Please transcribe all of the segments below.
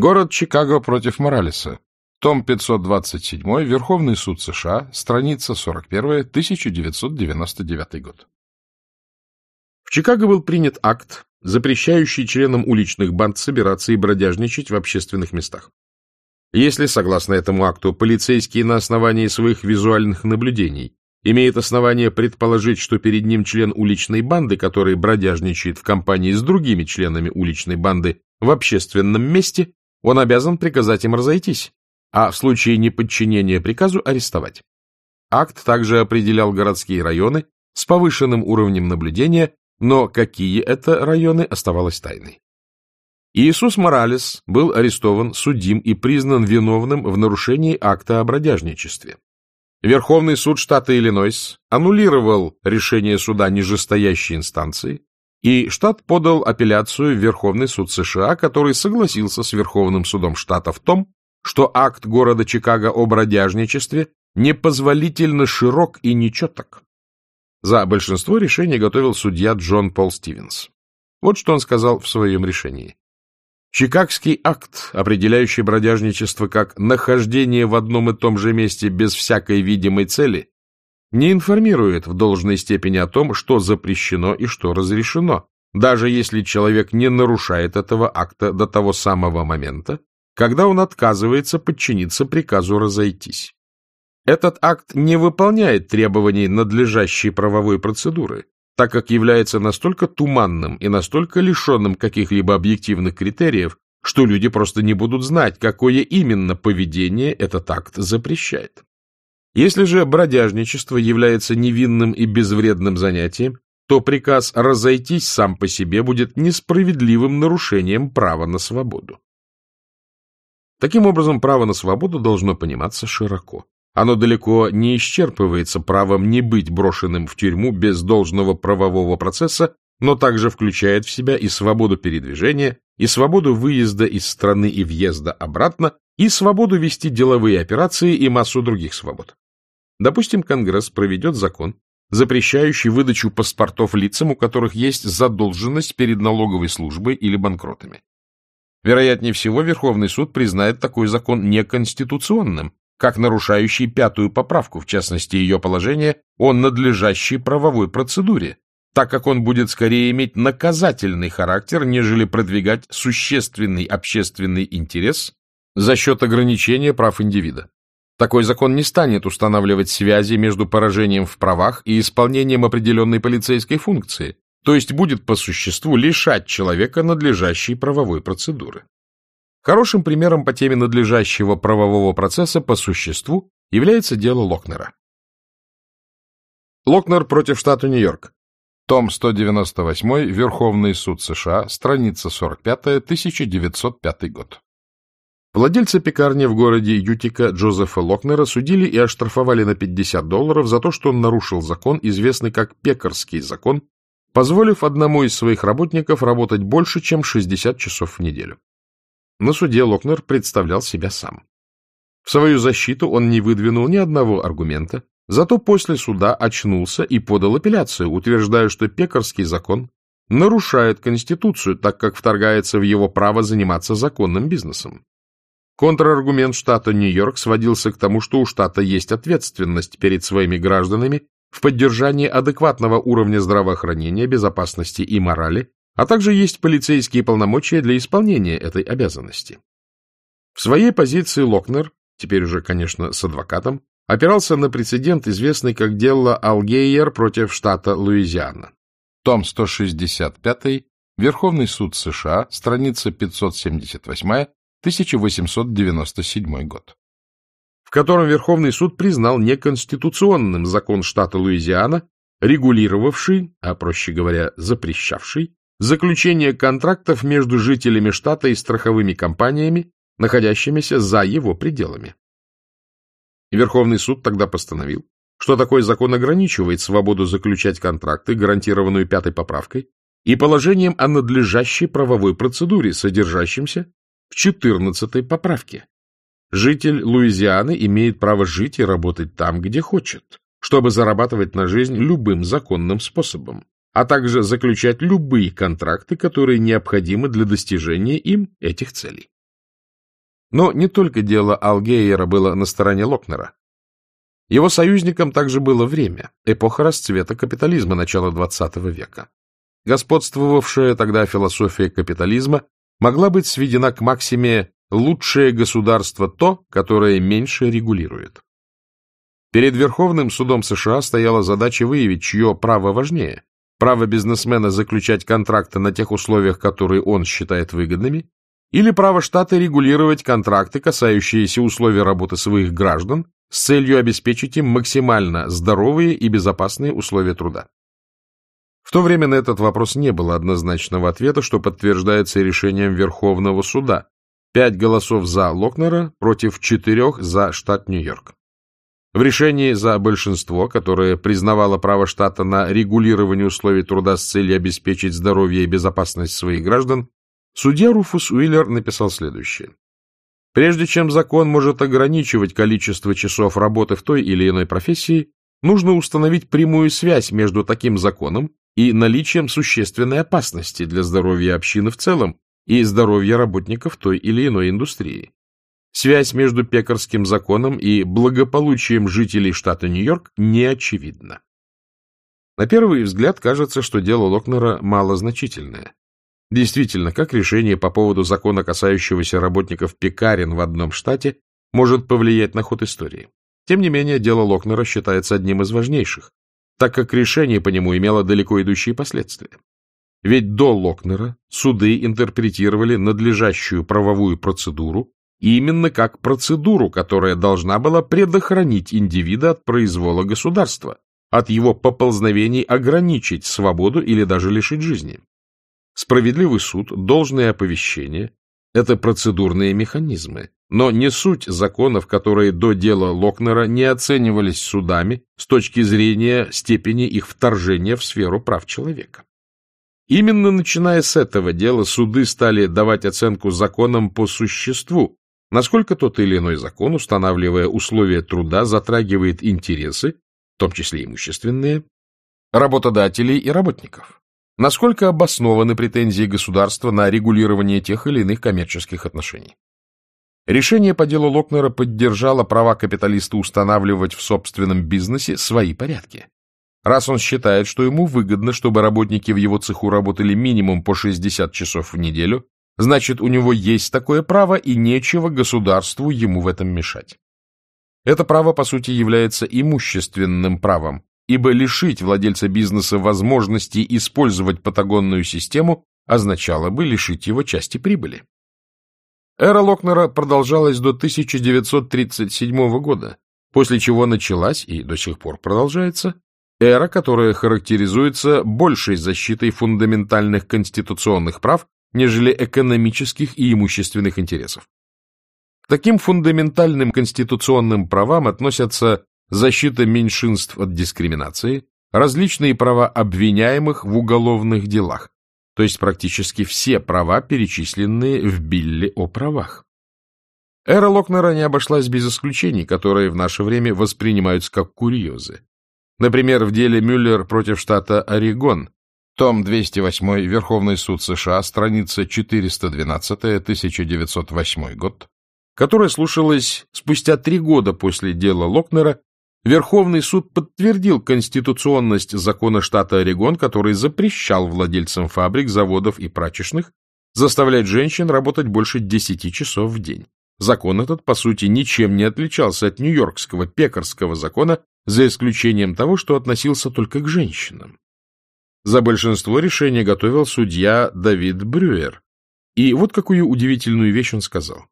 Город Чикаго против Моралеса. Том 527, Верховный суд США, страница 41, 1999 год. В Чикаго был принят акт, запрещающий членам уличных банд собираться и бродяжничать в общественных местах. Если, согласно этому акту, полицейские на основании своих визуальных наблюдений имеет основание предположить, что перед ним член уличной банды, который бродяжничает в компании с другими членами уличной банды в общественном месте, он обязан приказать им разойтись, а в случае неподчинения приказу арестовать. Акт также определял городские районы с повышенным уровнем наблюдения, но какие это районы оставалось тайной. Иисус Моралес был арестован, судим и признан виновным в нарушении акта о бродяжничестве. Верховный суд штата Иллинойс аннулировал решение суда нижестоящей инстанции, и штат подал апелляцию в Верховный суд США, который согласился с Верховным судом штата в том, что акт города Чикаго о бродяжничестве непозволительно широк и нечеток. За большинство решений готовил судья Джон Пол Стивенс. Вот что он сказал в своем решении. Чикагский акт, определяющий бродяжничество как нахождение в одном и том же месте без всякой видимой цели, не информирует в должной степени о том, что запрещено и что разрешено, даже если человек не нарушает этого акта до того самого момента, когда он отказывается подчиниться приказу разойтись. Этот акт не выполняет требований надлежащей правовой процедуры, так как является настолько туманным и настолько лишенным каких-либо объективных критериев, что люди просто не будут знать, какое именно поведение этот акт запрещает. Если же бродяжничество является невинным и безвредным занятием, то приказ разойтись сам по себе будет несправедливым нарушением права на свободу. Таким образом, право на свободу должно пониматься широко. Оно далеко не исчерпывается правом не быть брошенным в тюрьму без должного правового процесса, но также включает в себя и свободу передвижения, и свободу выезда из страны и въезда обратно, и свободу вести деловые операции и массу других свобод. Допустим, Конгресс проведет закон, запрещающий выдачу паспортов лицам, у которых есть задолженность перед налоговой службой или банкротами. Вероятнее всего, Верховный суд признает такой закон неконституционным, как нарушающий пятую поправку, в частности ее положение о надлежащей правовой процедуре, так как он будет скорее иметь наказательный характер, нежели продвигать существенный общественный интерес за счет ограничения прав индивида. Такой закон не станет устанавливать связи между поражением в правах и исполнением определенной полицейской функции, то есть будет по существу лишать человека надлежащей правовой процедуры. Хорошим примером по теме надлежащего правового процесса по существу является дело Локнера. Локнер против штата Нью-Йорк. Том 198, Верховный суд США, страница 45, 1905 год. Владельца пекарни в городе Ютика Джозефа Локнера судили и оштрафовали на 50 долларов за то, что он нарушил закон, известный как пекарский закон, позволив одному из своих работников работать больше, чем 60 часов в неделю. На суде Локнер представлял себя сам. В свою защиту он не выдвинул ни одного аргумента, зато после суда очнулся и подал апелляцию, утверждая, что пекарский закон нарушает Конституцию, так как вторгается в его право заниматься законным бизнесом. Контраргумент штата Нью-Йорк сводился к тому, что у штата есть ответственность перед своими гражданами в поддержании адекватного уровня здравоохранения, безопасности и морали, а также есть полицейские полномочия для исполнения этой обязанности. В своей позиции Локнер, теперь уже, конечно, с адвокатом, опирался на прецедент, известный как дело Алгейер против штата Луизиана. Том 165, Верховный суд США, страница 578, 1897 год, в котором Верховный суд признал неконституционным закон штата Луизиана, регулировавший, а проще говоря, запрещавший, заключение контрактов между жителями штата и страховыми компаниями, находящимися за его пределами. Верховный суд тогда постановил, что такой закон ограничивает свободу заключать контракты, гарантированную пятой поправкой, и положением о надлежащей правовой процедуре, содержащемся в 14 поправке. Житель Луизианы имеет право жить и работать там, где хочет, чтобы зарабатывать на жизнь любым законным способом а также заключать любые контракты, которые необходимы для достижения им этих целей. Но не только дело Алгейера было на стороне Локнера. Его союзником также было время, эпоха расцвета капитализма начала XX века. Господствовавшая тогда философия капитализма могла быть сведена к максиме «лучшее государство то, которое меньше регулирует». Перед Верховным судом США стояла задача выявить, чье право важнее – право бизнесмена заключать контракты на тех условиях, которые он считает выгодными, или право штата регулировать контракты, касающиеся условий работы своих граждан, с целью обеспечить им максимально здоровые и безопасные условия труда. В то время на этот вопрос не было однозначного ответа, что подтверждается решением Верховного суда. Пять голосов за Локнера против четырех за штат Нью-Йорк. В решении за большинство, которое признавало право штата на регулирование условий труда с целью обеспечить здоровье и безопасность своих граждан, судья Руфус Уиллер написал следующее. Прежде чем закон может ограничивать количество часов работы в той или иной профессии, нужно установить прямую связь между таким законом и наличием существенной опасности для здоровья общины в целом и здоровья работников той или иной индустрии. Связь между пекарским законом и благополучием жителей штата Нью-Йорк не очевидна. На первый взгляд кажется, что дело Локнера малозначительное. Действительно, как решение по поводу закона, касающегося работников пекарен в одном штате, может повлиять на ход истории? Тем не менее, дело Локнера считается одним из важнейших, так как решение по нему имело далеко идущие последствия. Ведь до Локнера суды интерпретировали надлежащую правовую процедуру именно как процедуру, которая должна была предохранить индивида от произвола государства, от его поползновений ограничить свободу или даже лишить жизни. Справедливый суд, должное оповещение – это процедурные механизмы, но не суть законов, которые до дела Локнера не оценивались судами с точки зрения степени их вторжения в сферу прав человека. Именно начиная с этого дела суды стали давать оценку законам по существу, насколько тот или иной закон, устанавливая условия труда, затрагивает интересы, в том числе имущественные, работодателей и работников. Насколько обоснованы претензии государства на регулирование тех или иных коммерческих отношений. Решение по делу Локнера поддержало права капиталиста устанавливать в собственном бизнесе свои порядки. Раз он считает, что ему выгодно, чтобы работники в его цеху работали минимум по 60 часов в неделю, значит, у него есть такое право, и нечего государству ему в этом мешать. Это право, по сути, является имущественным правом, ибо лишить владельца бизнеса возможности использовать патагонную систему означало бы лишить его части прибыли. Эра Локнера продолжалась до 1937 года, после чего началась и до сих пор продолжается эра, которая характеризуется большей защитой фундаментальных конституционных прав, нежели экономических и имущественных интересов. К таким фундаментальным конституционным правам относятся защита меньшинств от дискриминации, различные права обвиняемых в уголовных делах, то есть практически все права, перечисленные в Билле о правах. Эра Локнера не обошлась без исключений, которые в наше время воспринимаются как курьезы. Например, в деле Мюллер против штата Орегон, том 208, Верховный суд США, страница 412, 1908 год, которая слушалась спустя три года после дела Локнера Верховный суд подтвердил конституционность закона штата Орегон, который запрещал владельцам фабрик, заводов и прачечных заставлять женщин работать больше 10 часов в день. Закон этот, по сути, ничем не отличался от нью-йоркского пекарского закона, за исключением того, что относился только к женщинам. За большинство решений готовил судья Давид Брюер. И вот какую удивительную вещь он сказал.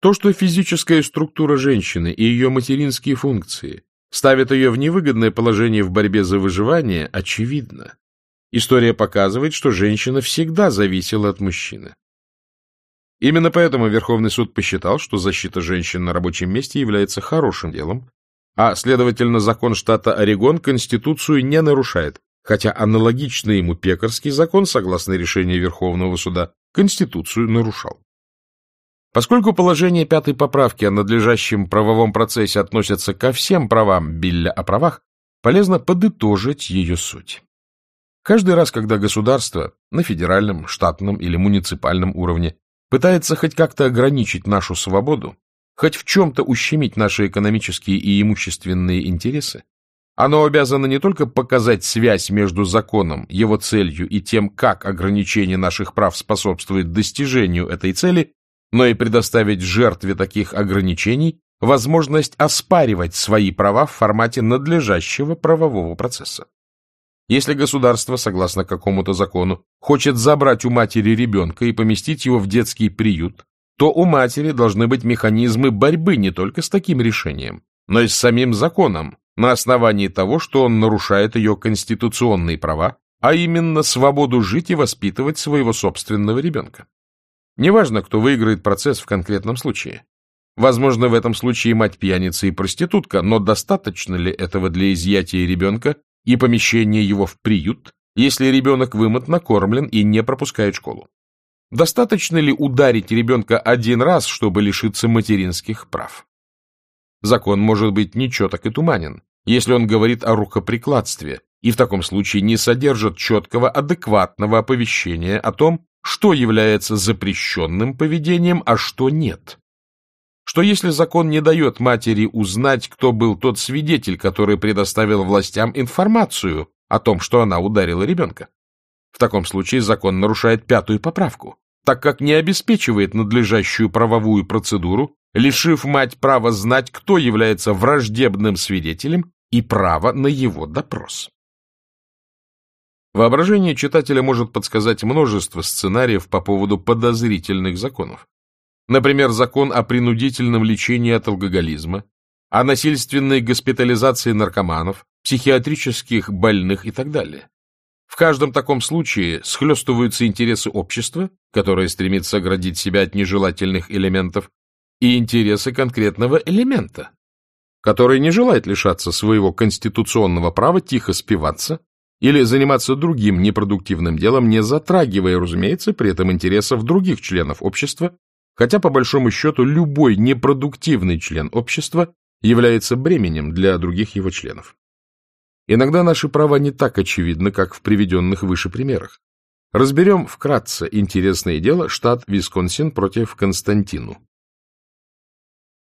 То, что физическая структура женщины и ее материнские функции ставят ее в невыгодное положение в борьбе за выживание, очевидно. История показывает, что женщина всегда зависела от мужчины. Именно поэтому Верховный суд посчитал, что защита женщин на рабочем месте является хорошим делом, а, следовательно, закон штата Орегон Конституцию не нарушает, хотя аналогичный ему пекарский закон, согласно решению Верховного суда, Конституцию нарушал. Поскольку положение пятой поправки о надлежащем правовом процессе относятся ко всем правам Билля о правах, полезно подытожить ее суть. Каждый раз, когда государство на федеральном, штатном или муниципальном уровне пытается хоть как-то ограничить нашу свободу, хоть в чем-то ущемить наши экономические и имущественные интересы, оно обязано не только показать связь между законом, его целью и тем, как ограничение наших прав способствует достижению этой цели, но и предоставить жертве таких ограничений возможность оспаривать свои права в формате надлежащего правового процесса. Если государство, согласно какому-то закону, хочет забрать у матери ребенка и поместить его в детский приют, то у матери должны быть механизмы борьбы не только с таким решением, но и с самим законом, на основании того, что он нарушает ее конституционные права, а именно свободу жить и воспитывать своего собственного ребенка. Неважно, кто выиграет процесс в конкретном случае. Возможно, в этом случае мать пьяница и проститутка, но достаточно ли этого для изъятия ребенка и помещения его в приют, если ребенок вымот накормлен и не пропускает школу? Достаточно ли ударить ребенка один раз, чтобы лишиться материнских прав? Закон может быть нечеток и туманен, если он говорит о рукоприкладстве, и в таком случае не содержит четкого, адекватного оповещения о том, что является запрещенным поведением, а что нет. Что если закон не дает матери узнать, кто был тот свидетель, который предоставил властям информацию о том, что она ударила ребенка? В таком случае закон нарушает пятую поправку, так как не обеспечивает надлежащую правовую процедуру лишив мать права знать, кто является враждебным свидетелем и право на его допрос. Воображение читателя может подсказать множество сценариев по поводу подозрительных законов. Например, закон о принудительном лечении от алкоголизма, о насильственной госпитализации наркоманов, психиатрических больных и так далее. В каждом таком случае схлестываются интересы общества, которое стремится оградить себя от нежелательных элементов, и интересы конкретного элемента, который не желает лишаться своего конституционного права тихо спиваться или заниматься другим непродуктивным делом, не затрагивая, разумеется, при этом интересов других членов общества, хотя, по большому счету, любой непродуктивный член общества является бременем для других его членов. Иногда наши права не так очевидны, как в приведенных выше примерах. Разберем вкратце интересное дело штат Висконсин против Константину.